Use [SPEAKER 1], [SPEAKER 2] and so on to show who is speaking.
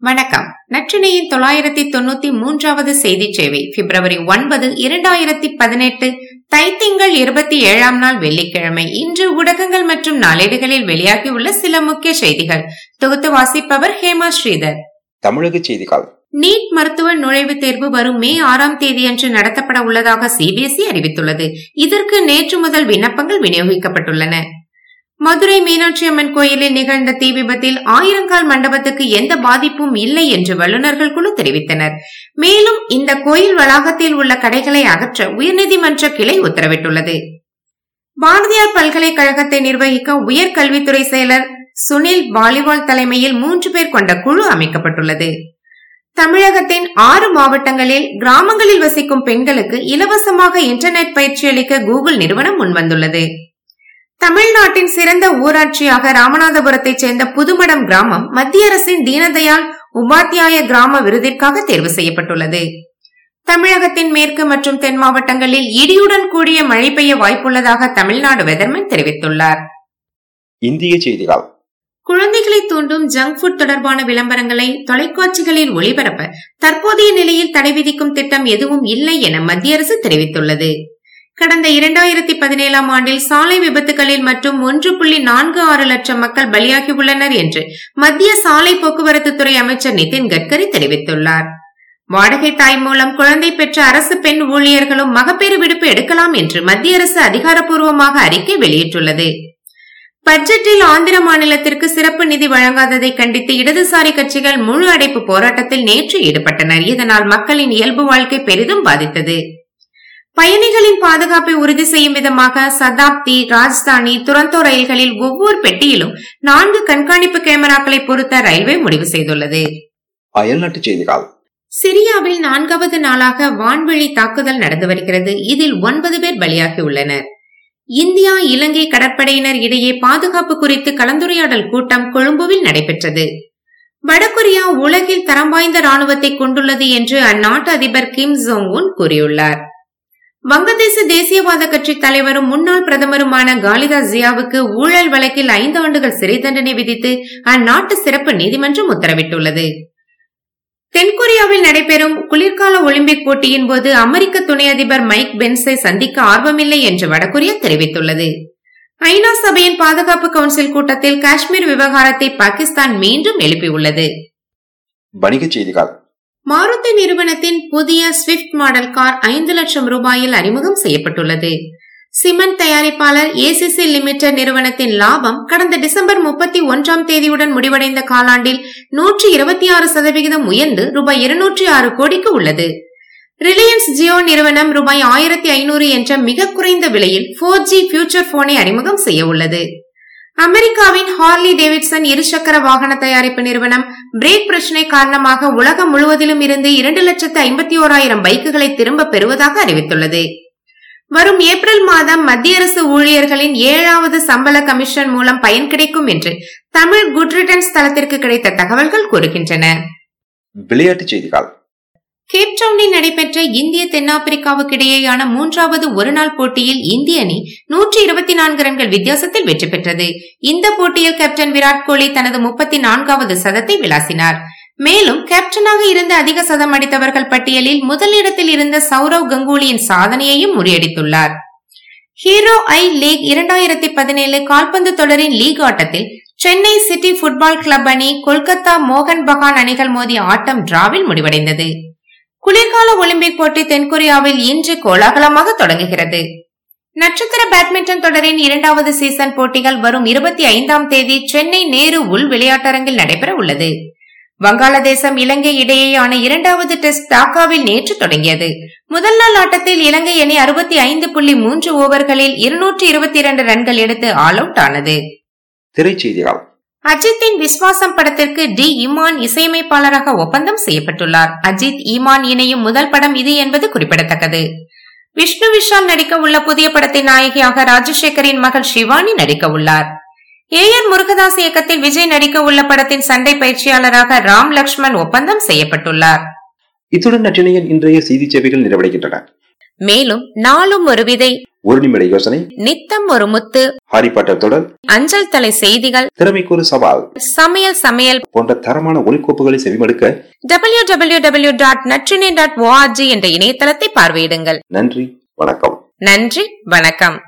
[SPEAKER 1] வணக்கம். நற்றினையின் தொள்ளாயிரத்தி தொண்ணூத்தி மூன்றாவது செய்தி சேவை பிப்ரவரி ஒன்பது இரண்டாயிரத்தி பதினெட்டு தைத்திங்கள் இருபத்தி ஏழாம் நாள் வெள்ளிக்கிழமை. இன்று ஊடகங்கள் மற்றும் நாளேடுகளில் வெளியாகியுள்ள சில முக்கிய செய்திகள். தொகுத்து வாசிப்பவர் ஹேமா ஸ்ரீதர்.
[SPEAKER 2] தமிழக செய்திகள்.
[SPEAKER 1] நீட் மருத்துவ நுழைவுத் தேர்வு வரும் மே ஆறாம் தேதியன்று நடத்தப்பட உள்ளதாக சிபிஎஸ்இ அறிவித்துள்ளது. இதற்கு நேற்று முதல் விண்ணப்பங்கள் விநியோகிக்கப்பட்டுள்ளன. மதுரை மீனாட்சி அம்மன் கோயிலில் நிகழ்ந்த தீ விபத்தில் ஆயிரங்கால் மண்டபத்துக்கு எந்த பாதிப்பும் இல்லை என்று வல்லுநர்கள் குழு தெரிவித்தனர். மேலும் இந்த கோயில் வளாகத்தில் உள்ள கடைகளை அகற்ற உயர்நீதிமன்ற கிளை உத்தரவிட்டுள்ளது. பாரதியார் பல்கலைக்கழகத்தை நிர்வகிக்க உயர்கல்வித்துறை செயலர் சுனில் பாலிவால் தலைமையில் மூன்று பேர் கொண்ட குழு அமைக்கப்பட்டுள்ளது. தமிழகத்தின் ஆறு மாவட்டங்களில் கிராமங்களில் வசிக்கும் பெண்களுக்கு இலவசமாக இன்டர்நெட் பயிற்சி அளிக்க கூகுள் நிறுவனம் முன்வந்துள்ளது. தமிழ்நாட்டின் சிறந்த ஊராட்சியாக ராமநாதபுரத்தைச் சேர்ந்த புதுமடம் கிராமம் மத்திய அரசின் தீனதயாள் உபாத்தியாய கிராம விருதிற்காக தேர்வு செய்யப்பட்டுள்ளது. தமிழகத்தின் மேற்கு மற்றும் தென் மாவட்டங்களில் இடியுடன் கூடிய மழை பெய்ய வாய்ப்புள்ளதாக தமிழ்நாடு வெதர்மன் தெரிவித்துள்ளார்.
[SPEAKER 2] இந்திய செய்திகள்.
[SPEAKER 1] குழந்தைகளை தூண்டும் ஜங்க் ஃபுட் தொடர்பான விளம்பரங்களை தொலைக்காட்சிகளில் ஒளிபரப்ப தற்போதைய நிலையில் தடை விதிக்கும் திட்டம் எதுவும் இல்லை என மத்திய அரசு தெரிவித்துள்ளது. கடந்த இரண்டாயிரத்தி பதினேழாம் ஆண்டில் சாலை விபத்துகளில் மற்றும் ஒன்று புள்ளி நான்கு ஆறு லட்சம் மக்கள் பலியாகியுள்ளனர் என்று மத்திய சாலை போக்குவரத்து துறை அமைச்சர் நிதின் கட்கரி தெரிவித்துள்ளார். வாடகை தாய் மூலம் குழந்தை பெற்ற அரசு பெண் ஊழியர்களும் மகப்பேறு விடுப்பு எடுக்கலாம் என்று மத்திய அரசு அதிகாரப்பூர்வமாக அறிக்கை வெளியிட்டுள்ளது. பட்ஜெட்டில் ஆந்திர மாநிலத்திற்கு சிறப்பு நிதி வழங்காததை கண்டித்து இடதுசாரி கட்சிகள் முழு அடைப்பு போராட்டத்தில் நேற்று ஈடுபட்டனர். இதனால் மக்களின் இயல்பு வாழ்க்கை பெரிதும் பாதித்தது. பயணிகளின் பாதுகாப்பை உறுதி செய்யும் விதமாக சதாப்தி ராஜ்தானி துரந்தோ ரயில்களில் ஒவ்வொரு பெட்டியிலும் நான்கு கண்காணிப்பு கேமராக்களை பொருத்த ரயில்வே முடிவு செய்துள்ளது.
[SPEAKER 2] அயல்நாட்டு செய்திகள்.
[SPEAKER 1] சிரியாவில் நான்காவது நாளாக வான்வழி தாக்குதல் நடந்து வருகிறது. இதில் ஒன்பது பேர் பலியாகியுள்ளனர். இந்தியா இலங்கை கடற்படையினர் இடையே பாதுகாப்பு குறித்து கலந்துரையாடல் கூட்டம் கொழும்புவில் நடைபெற்றது. வடகொரியா உலகில் தரம் வாய்ந்த ராணுவத்தை கொண்டுள்ளது என்று அந்நாட்டு அதிபர் கிம் ஜோங் உன் கூறியுள்ளார். வங்கதேச தேசியவாத கட்சி தலைவரும் முன்னாள் பிரதமருமான காலிதா ஜியாவுக்கு ஊழல் வழக்கில் ஐந்து ஆண்டுகள் சிறை தண்டனை விதித்து அந்நாட்டு சிறப்பு நீதிமன்றம் உத்தரவிட்டுள்ளது. தென்கொரியாவில் நடைபெறும் குளிர்கால ஒலிம்பிக் போட்டியின் போது அமெரிக்க துணை அதிபர் மைக் பென்ஸை சந்திக்க ஆர்வமில்லை என்று வடகொரியா தெரிவித்துள்ளது. ஐநா சபையின் பாதுகாப்பு கவுன்சில் கூட்டத்தில் காஷ்மீர் விவகாரத்தை பாகிஸ்தான் மீண்டும் எழுப்பியுள்ளது.
[SPEAKER 2] வணிகச் செய்திகள்.
[SPEAKER 1] மாருதி நிறுவனத்தின் புதிய ஸ்விஃப்ட் மாடல் கார் ஐந்து லட்சம் ரூபாயில் அறிமுகம் செய்யப்பட்டுள்ளது. சிமெண்ட் தயாரிப்பாளர் ஏசிசி லிமிடெட் நிறுவனத்தின் லாபம் கடந்த டிசம்பர் முப்பத்தி ஒன்றாம் தேதியுடன் முடிவடைந்த காலாண்டில் நூற்றி இருபத்தி ஆறு சதவிகிதம் உயர்ந்து ரூபாய் இருநூற்றி ஆறு கோடிக்கு உள்ளது. ரிலையன்ஸ் ஜியோ நிறுவனம் ரூபாய் ஆயிரத்தி ஐநூறு என்ற மிக குறைந்த விலையில் போர் ஜி பியூச்சர் போனை அறிமுகம் செய்ய உள்ளது. அமெரிக்காவின் ஹார்லி டேவிட்சன் இருசக்கர வாகன தயாரிப்பு நிறுவனம் பிரேக் பிரச்சினை காரணமாக உலகம் முழுவதிலும் இருந்து இரண்டு லட்சத்து ஐம்பத்தி ஓராயிரம் பைக்குகளை திரும்ப பெறுவதாக அறிவித்துள்ளது. வரும் ஏப்ரல் மாதம் மத்திய அரசு ஊழியர்களின் ஏழாவது சம்பள கமிஷன் மூலம் பயன் கிடைக்கும் என்று தமிழ் குட் ரிட்டர்ன்ஸ் தளத்திற்கு கிடைத்த தகவல்கள் கூறுகின்றன.
[SPEAKER 2] விளையாட்டுச் செய்திகள்.
[SPEAKER 1] கேப்டவுனில் நடைபெற்ற இந்திய தென்னாப்பிரிக்காவுக்கு இடையேயான மூன்றாவது ஒருநாள் போட்டியில் இந்திய அணி நூற்றி இருபத்தி நான்கு ரன்கள் வித்தியாசத்தில் வெற்றி பெற்றது. இந்த போட்டியில் கேப்டன் விராட் கோலி தனது முப்பத்தி நான்காவது சதத்தை விளாசினார். மேலும் கேப்டனாக இருந்து அதிக சதம் அடித்தவர்கள் பட்டியலில் முதலிடத்தில் இருந்த சௌரவ் கங்குலியின் சாதனையையும் முறியடித்துள்ளார். ஹீரோ ஐ லீக் இரண்டாயிரத்தி பதினேழு கால்பந்து தொடரின் லீக் ஆட்டத்தில் சென்னை சிட்டி புட்பால் கிளப் அணி கொல்கத்தா மோகன் பகான் அணிகள் மோதிய ஆட்டம் டிராவில் முடிவடைந்தது. குளிர்கால ஒலிம்பிக் போட்டி தென்கொரியாவில் இன்று கோலாகலமாக தொடங்குகிறது. நட்சத்திர பேட்மிண்டன் தொடரின் இரண்டாவது சீசன் போட்டிகள் வரும் இருபத்தி ஐந்தாம் தேதி சென்னை நேரு உள் விளையாட்டரங்கில் நடைபெற உள்ளது. வங்காளதேசம் இலங்கை இடையேயான இரண்டாவது டெஸ்ட் டாக்காவில் நேற்று தொடங்கியது. முதல் நாள் ஆட்டத்தில் இலங்கை அணி அறுபத்தி ஐந்து புள்ளி மூன்று ஓவர்களில் இருநூற்றி இருபத்தி இரண்டு ரன்கள் எடுத்து ஆல் அவுட் ஆனது.
[SPEAKER 2] திரைச்செய்திகள்
[SPEAKER 1] அஜித்தின் விஸ்வாசம் படத்திற்கு டி. இமான் இசையமைப்பாளராக ஒப்பந்தம் செய்யப்பட்டுள்ளார். அஜித் ஈமான் இணையும் முதல் படம் இது என்பது குறிப்பிடத்தக்கது. விஷ்ணு விஷால் நடிக்க உள்ள புதிய படத்தின் நாயகியாக ராஜசேகரின் மகள் சிவானி நடிக்க உள்ளார். ஏ. என். முருகதாஸ் இயக்கத்தில் விஜய் நடிக்க உள்ள படத்தின் சண்டை பயிற்சியாளராக ராம் லக்ஷ்மண் ஒப்பந்தம் செய்யப்பட்டுள்ளார்.
[SPEAKER 2] இத்துடன் நற்றினையின் இன்றைய செய்தி சேவைகள் நிறைவடைகின்றன.
[SPEAKER 1] மேலும் நாளும் ஒரு விதை
[SPEAKER 2] ஒரு நிமிட யோசனை.
[SPEAKER 1] நித்தம் ஒரு முத்து.
[SPEAKER 2] ஹாரி பாட்டர் தொடர்.
[SPEAKER 1] அஞ்சல் தலை செய்திகள்.
[SPEAKER 2] திறமைக்கு ஒரு சவால்.
[SPEAKER 1] சமையல் சமையல்.
[SPEAKER 2] போன்ற தரமான ஒலிக்கோப்புகளை செவிமடுக்க.
[SPEAKER 1] W W W dot Natrinai dot ORG என்ற இணையதளத்தை பார்வையிடுங்கள்.
[SPEAKER 2] நன்றி வணக்கம்.
[SPEAKER 1] நன்றி வணக்கம்.